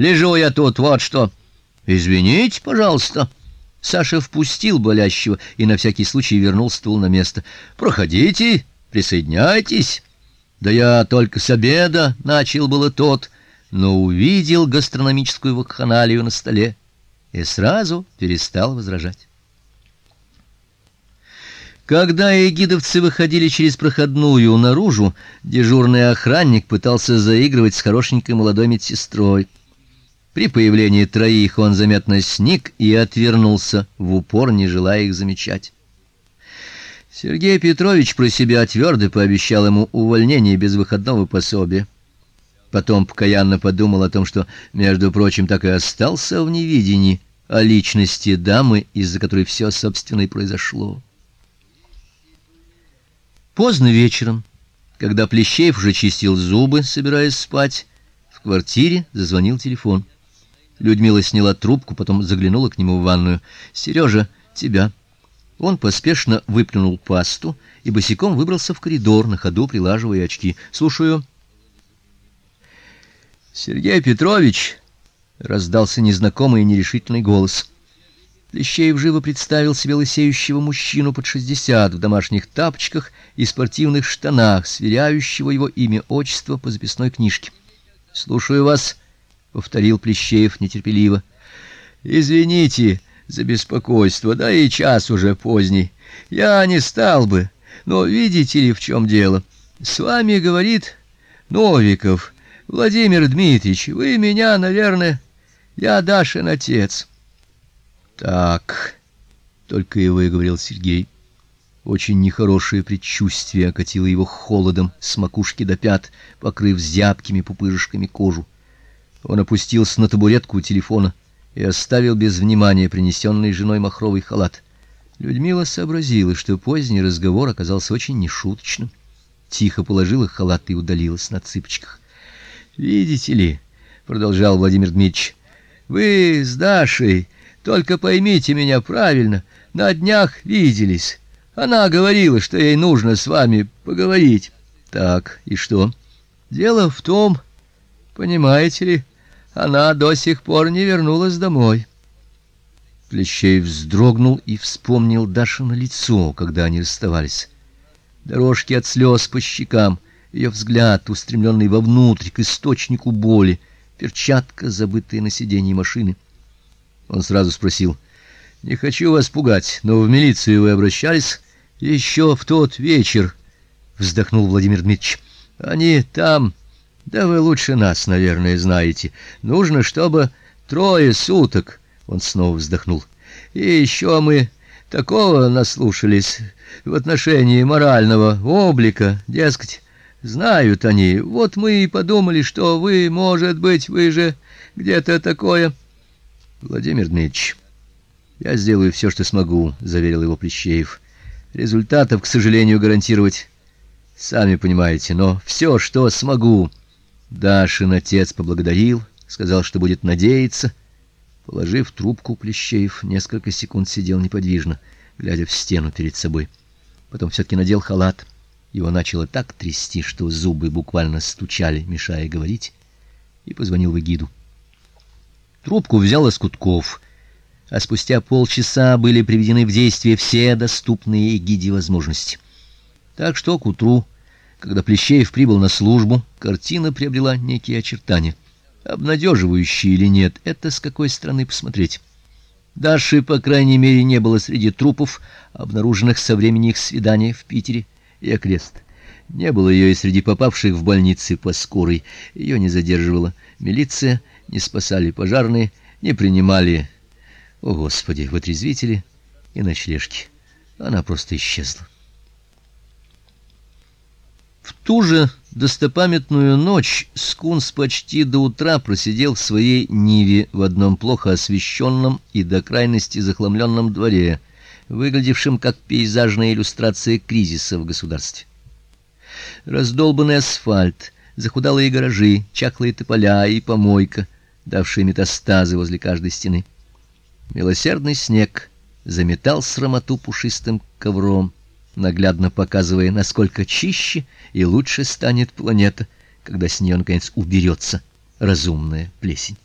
Лежу я тут, вот что. Извините, пожалуйста. Саша впустил болящего и на всякий случай вернул стул на место. Проходите, присоединяйтесь. Да я только с обеда начал было тот, но увидел гастрономическую вакханалию на столе и сразу перестал возражать. Когда эгидовцы выходили через проходную наружу, дежурный охранник пытался заигрывать с хорошенькой молодой медсестрой. При появлении троих он заметно сник и отвернулся, в упор не желая их замечать. Сергей Петрович про себя твердо пообещал ему увольнение без выходного пособия. Потом покаянно подумал о том, что, между прочим, так и остался в невидении о личности дамы, из-за которой все, собственно, и произошло. Поздно вечером, когда Плещеев уже чистил зубы, собираясь спать, в квартире зазвонил телефон. Людмила сняла трубку, потом заглянула к нему в ванную. Сережа, тебя. Он поспешно выплюнул пасту и босиком выбрался в коридор, на ходу прилаживая очки. Слушаю. Сергей Петрович раздался незнакомый и нерешительный голос. Плещеев живо представил себе лысеющего мужчину под шестьдесят в домашних тапочках и спортивных штанах, сверяющего его имя, отчество по записной книжке. "Слушаю вас", повторил Плещеев нетерпеливо. "Извините за беспокойство, да и час уже поздний. Я не стал бы, но видите ли, в чем дело? С вами говорит Новиков Владимир Дмитриевич. Вы меня, наверное, я Дашин отец". Так, только и выговорил Сергей. Очень нехорошее предчувствие окатило его холодом с макушки до пят, покрыв зябкими пупырышками кожу. Он опустился на табуретку у телефона и оставил без внимания принесенный женой махровый халат. Людмила сообразила, что поздний разговор оказался очень нешуточным. Тихо положила халат и удалилась на цыпочках. Видите ли, продолжал Владимир Дмитрич. Вы с Дашей только поймите меня правильно, на днях виделись. Она говорила, что ей нужно с вами поговорить. Так, и что? Дело в том, понимаете ли, она до сих пор не вернулась домой. Плещеев вздрогнул и вспомнил Дашино лицо, когда они расставались. Дорожки от слез по щекам, ее взгляд, устремленный вовнутрь к источнику боли, перчатка, забытая на сиденье машины. Он сразу спросил: "Не хочу вас пугать, но в милицию вы обращались еще в тот вечер?" вздохнул Владимир Дмитриевич. "Они там, да вы лучше нас, наверное, знаете. Нужно, чтобы трое суток". Он снова вздохнул. "И еще мы такого наслушались в отношении морального облика, дескать, знают они. Вот мы и подумали, что вы, может быть, вы же где-то такое Владимир Дмитриевич, я сделаю все, что смогу, заверил его Плещеев. Результатов, к сожалению, гарантировать сами понимаете, но все, что смогу. Дашин отец поблагодарил, сказал, что будет надеяться. Положив трубку, Плещеев несколько секунд сидел неподвижно, глядя в стену перед собой. Потом все таки надел халат. Его начало так трясти, что зубы буквально стучали, мешая говорить, и позвонил в Эгиду. Трубку взял из Кутков, а спустя полчаса были приведены в действие все доступные гиде возможности. Так что к утру, когда Плещеев прибыл на службу, картина приобрела некие очертания. Обнадеживающие или нет, это с какой стороны посмотреть. Даши, по крайней мере, не было среди трупов, обнаруженных со времени их свидания в Питере и окрест. Не было ее и среди попавших в больницы по скорой. Ее не задерживала милиция, не спасали пожарные, не принимали, о, господи, вытрезвители и ночлежки. Она просто исчезла. Ту же достопамятную ночь Скунс почти до утра просидел в своей ниве в одном плохо освещенном и до крайности захламленном дворе, выглядевшем как пейзажная иллюстрация кризиса в государстве. Раздолбанный асфальт, захудалые гаражи, чахлые тополя и помойка — давшие метастазы возле каждой стены. Милосердный снег заметал срамоту пушистым ковром, наглядно показывая, насколько чище и лучше станет планета, когда с нее наконец уберется разумная плесень.